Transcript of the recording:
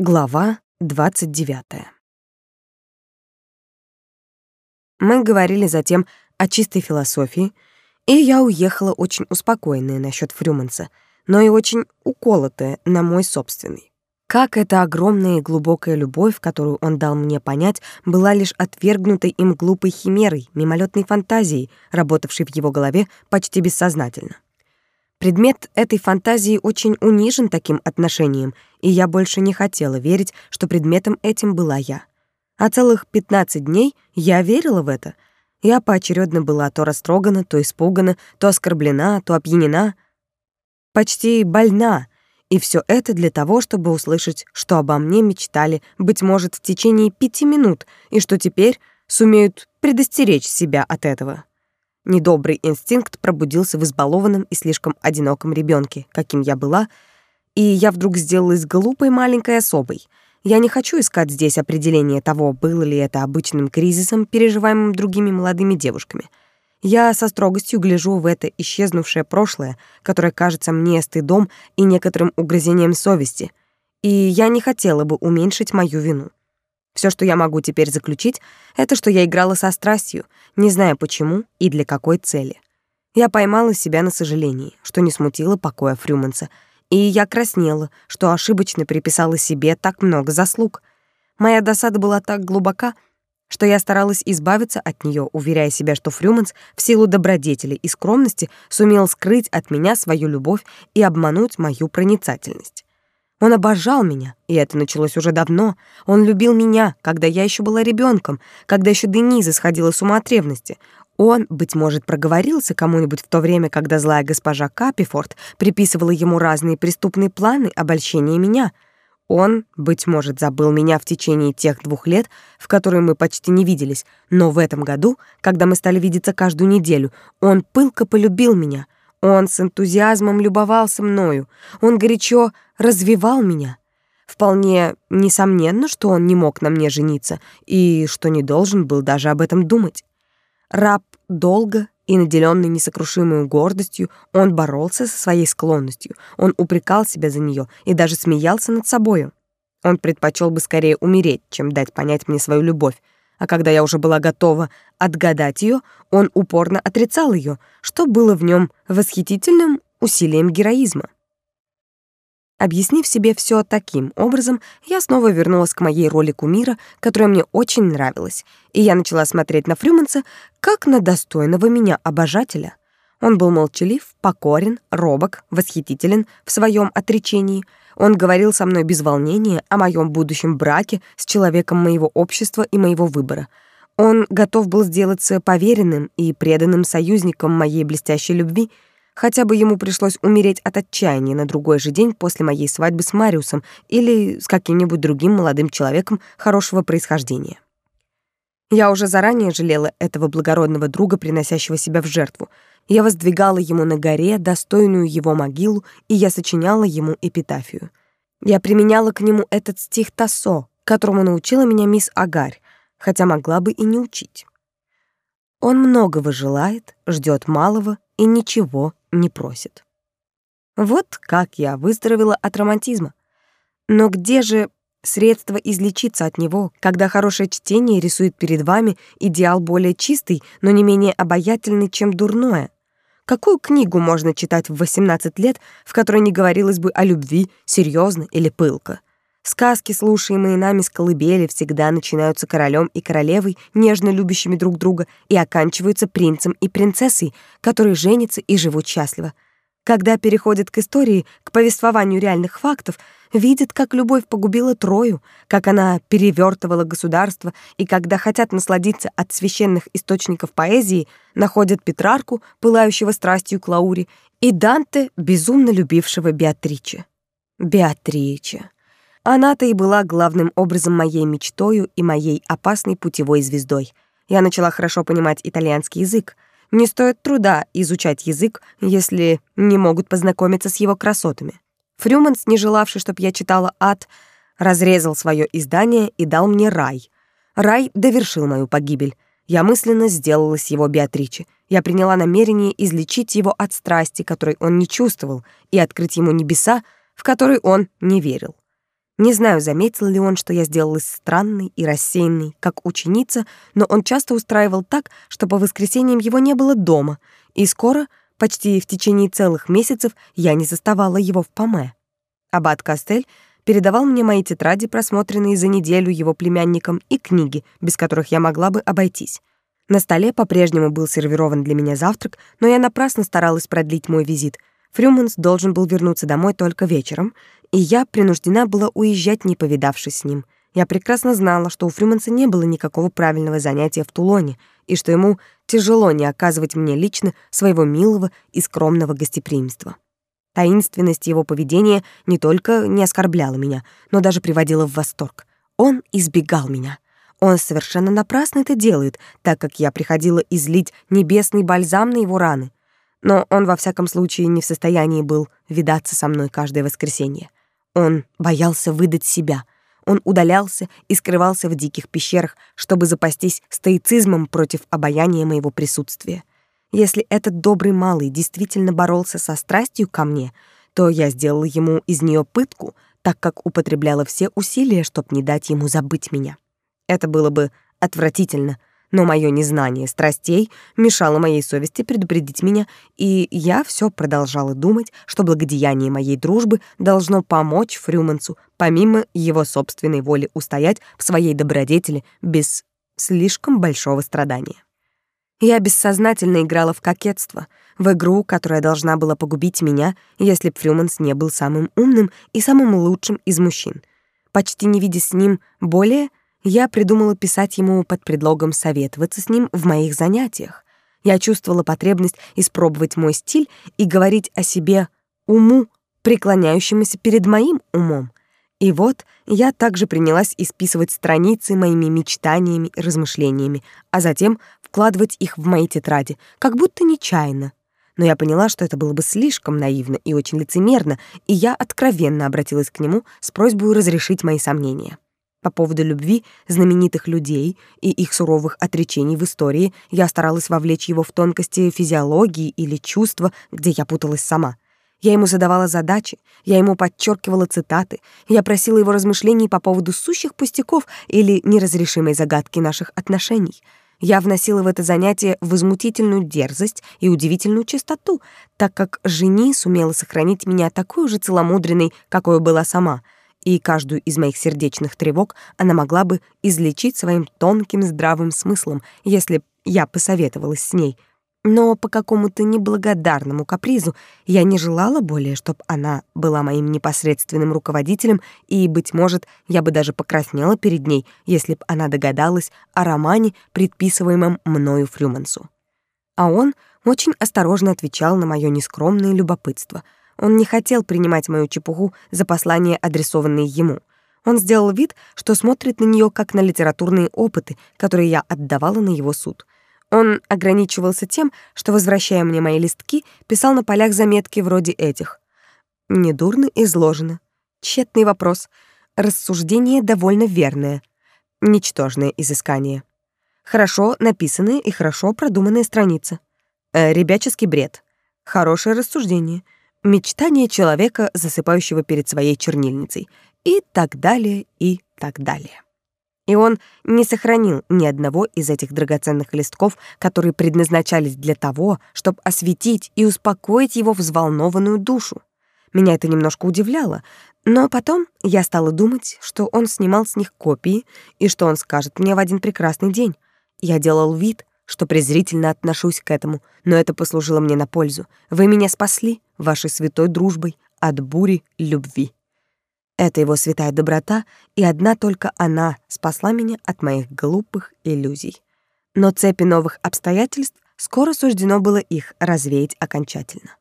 Глава 29. Мы говорили затем о чистой философии, и я уехала очень успокоенная насчет Фрюманса, но и очень уколотая на мой собственный. Как эта огромная и глубокая любовь, которую он дал мне понять, была лишь отвергнутой им глупой химерой, мимолетной фантазией, работавшей в его голове почти бессознательно. Предмет этой фантазии очень унижен таким отношением, и я больше не хотела верить, что предметом этим была я. А целых 15 дней я верила в это. Я поочередно была то растрогана, то испугана, то оскорблена, то опьянена, почти больна, и все это для того, чтобы услышать, что обо мне мечтали, быть может, в течение пяти минут, и что теперь сумеют предостеречь себя от этого. Недобрый инстинкт пробудился в избалованном и слишком одиноком ребенке, каким я была, и я вдруг сделалась глупой маленькой особой. Я не хочу искать здесь определение того, было ли это обычным кризисом, переживаемым другими молодыми девушками. Я со строгостью гляжу в это исчезнувшее прошлое, которое кажется мне стыдом и некоторым угрызением совести, и я не хотела бы уменьшить мою вину. Все, что я могу теперь заключить, это что я играла со страстью, не зная почему и для какой цели. Я поймала себя на сожалении, что не смутило покоя Фрюманса, и я краснела, что ошибочно приписала себе так много заслуг. Моя досада была так глубока, что я старалась избавиться от нее, уверяя себя, что Фрюманс в силу добродетели и скромности сумел скрыть от меня свою любовь и обмануть мою проницательность. Он обожал меня, и это началось уже давно. Он любил меня, когда я еще была ребенком, когда еще Дениза сходила с ума от ревности. Он, быть может, проговорился кому-нибудь в то время, когда злая госпожа Капифорд приписывала ему разные преступные планы обольщения меня. Он, быть может, забыл меня в течение тех двух лет, в которые мы почти не виделись, но в этом году, когда мы стали видеться каждую неделю, он пылко полюбил меня — он с энтузиазмом любовался мною, он горячо развивал меня. Вполне несомненно, что он не мог на мне жениться и что не должен был даже об этом думать. Раб долго и наделенный несокрушимой гордостью, он боролся со своей склонностью, он упрекал себя за нее и даже смеялся над собою. Он предпочел бы скорее умереть, чем дать понять мне свою любовь, а когда я уже была готова отгадать ее, он упорно отрицал ее, что было в нем восхитительным усилием героизма. Объяснив себе все таким образом, я снова вернулась к моей роли кумира, которая мне очень нравилась, и я начала смотреть на Фрюманса как на достойного меня обожателя. Он был молчалив, покорен, робок, восхитителен в своем отречении — он говорил со мной без волнения о моем будущем браке с человеком моего общества и моего выбора. Он готов был сделаться поверенным и преданным союзником моей блестящей любви, хотя бы ему пришлось умереть от отчаяния на другой же день после моей свадьбы с Мариусом или с каким-нибудь другим молодым человеком хорошего происхождения. Я уже заранее жалела этого благородного друга, приносящего себя в жертву. Я воздвигала ему на горе достойную его могилу, и я сочиняла ему эпитафию. Я применяла к нему этот стих Тассо, которому научила меня мисс Агарь, хотя могла бы и не учить. Он многого желает, ждет малого и ничего не просит. Вот как я выздоровела от романтизма. Но где же средство излечиться от него, когда хорошее чтение рисует перед вами идеал более чистый, но не менее обаятельный, чем дурное? Какую книгу можно читать в 18 лет, в которой не говорилось бы о любви серьезно или пылко? Сказки, слушаемые нами с колыбели, всегда начинаются королем и королевой, нежно любящими друг друга, и оканчиваются принцем и принцессой, которые женятся и живут счастливо. Когда переходят к истории, к повествованию реальных фактов, видят, как любовь погубила Трою, как она перевертывала государство, и когда хотят насладиться от священных источников поэзии, находят Петрарку, пылающего страстью к Лауре, и Данте, безумно любившего Беатриче. Беатриче. Она-то и была главным образом моей мечтою и моей опасной путевой звездой. Я начала хорошо понимать итальянский язык, не стоит труда изучать язык, если не могут познакомиться с его красотами. Фрюманс, не желавший, чтобы я читала ад, разрезал свое издание и дал мне рай. Рай довершил мою погибель. Я мысленно сделалась его Беатриче. Я приняла намерение излечить его от страсти, которой он не чувствовал, и открыть ему небеса, в которые он не верил. Не знаю, заметил ли он, что я сделалась странной и рассеянной, как ученица, но он часто устраивал так, что по воскресеньям его не было дома, и скоро, почти в течение целых месяцев, я не заставала его в Паме. Аббат Кастель передавал мне мои тетради, просмотренные за неделю его племянником, и книги, без которых я могла бы обойтись. На столе по-прежнему был сервирован для меня завтрак, но я напрасно старалась продлить мой визит. Фрюманс должен был вернуться домой только вечером, и я принуждена была уезжать, не повидавшись с ним. Я прекрасно знала, что у Фрюманса не было никакого правильного занятия в Тулоне, и что ему тяжело не оказывать мне лично своего милого и скромного гостеприимства. Таинственность его поведения не только не оскорбляла меня, но даже приводила в восторг. Он избегал меня. Он совершенно напрасно это делает, так как я приходила излить небесный бальзам на его раны. Но он во всяком случае не в состоянии был видаться со мной каждое воскресенье. Он боялся выдать себя. Он удалялся и скрывался в диких пещерах, чтобы запастись стоицизмом против обаяния моего присутствия. Если этот добрый малый действительно боролся со страстью ко мне, то я сделала ему из нее пытку, так как употребляла все усилия, чтобы не дать ему забыть меня. Это было бы отвратительно, но мое незнание страстей мешало моей совести предупредить меня, и я все продолжала думать, что благодеяние моей дружбы должно помочь Фрюмансу, помимо его собственной воли устоять в своей добродетели без слишком большого страдания. Я бессознательно играла в кокетство, в игру, которая должна была погубить меня, если б Фрюманс не был самым умным и самым лучшим из мужчин. Почти не видя с ним более, я придумала писать ему под предлогом советоваться с ним в моих занятиях. Я чувствовала потребность испробовать мой стиль и говорить о себе уму, преклоняющемуся перед моим умом. И вот я также принялась исписывать страницы моими мечтаниями и размышлениями, а затем вкладывать их в мои тетради, как будто нечаянно. Но я поняла, что это было бы слишком наивно и очень лицемерно, и я откровенно обратилась к нему с просьбой разрешить мои сомнения. По поводу любви знаменитых людей и их суровых отречений в истории я старалась вовлечь его в тонкости физиологии или чувства, где я путалась сама. Я ему задавала задачи, я ему подчеркивала цитаты, я просила его размышлений по поводу сущих пустяков или неразрешимой загадки наших отношений. Я вносила в это занятие возмутительную дерзость и удивительную чистоту, так как жени сумела сохранить меня такой же целомудренной, какой была сама — и каждую из моих сердечных тревог она могла бы излечить своим тонким здравым смыслом, если б я посоветовалась с ней. Но по какому-то неблагодарному капризу я не желала более, чтобы она была моим непосредственным руководителем, и, быть может, я бы даже покраснела перед ней, если б она догадалась о романе, предписываемом мною Фрюмансу. А он очень осторожно отвечал на мое нескромное любопытство — он не хотел принимать мою чепуху за послание, адресованное ему. Он сделал вид, что смотрит на нее как на литературные опыты, которые я отдавала на его суд. Он ограничивался тем, что, возвращая мне мои листки, писал на полях заметки вроде этих. «Недурно изложено. Тщетный вопрос. Рассуждение довольно верное. Ничтожное изыскание. Хорошо написанная и хорошо продуманная страница. Э, ребяческий бред. Хорошее рассуждение мечтание человека, засыпающего перед своей чернильницей, и так далее, и так далее. И он не сохранил ни одного из этих драгоценных листков, которые предназначались для того, чтобы осветить и успокоить его взволнованную душу. Меня это немножко удивляло, но потом я стала думать, что он снимал с них копии и что он скажет мне в один прекрасный день. Я делал вид, что презрительно отношусь к этому, но это послужило мне на пользу. Вы меня спасли вашей святой дружбой от бури любви. Это его святая доброта, и одна только она спасла меня от моих глупых иллюзий. Но цепи новых обстоятельств скоро суждено было их развеять окончательно.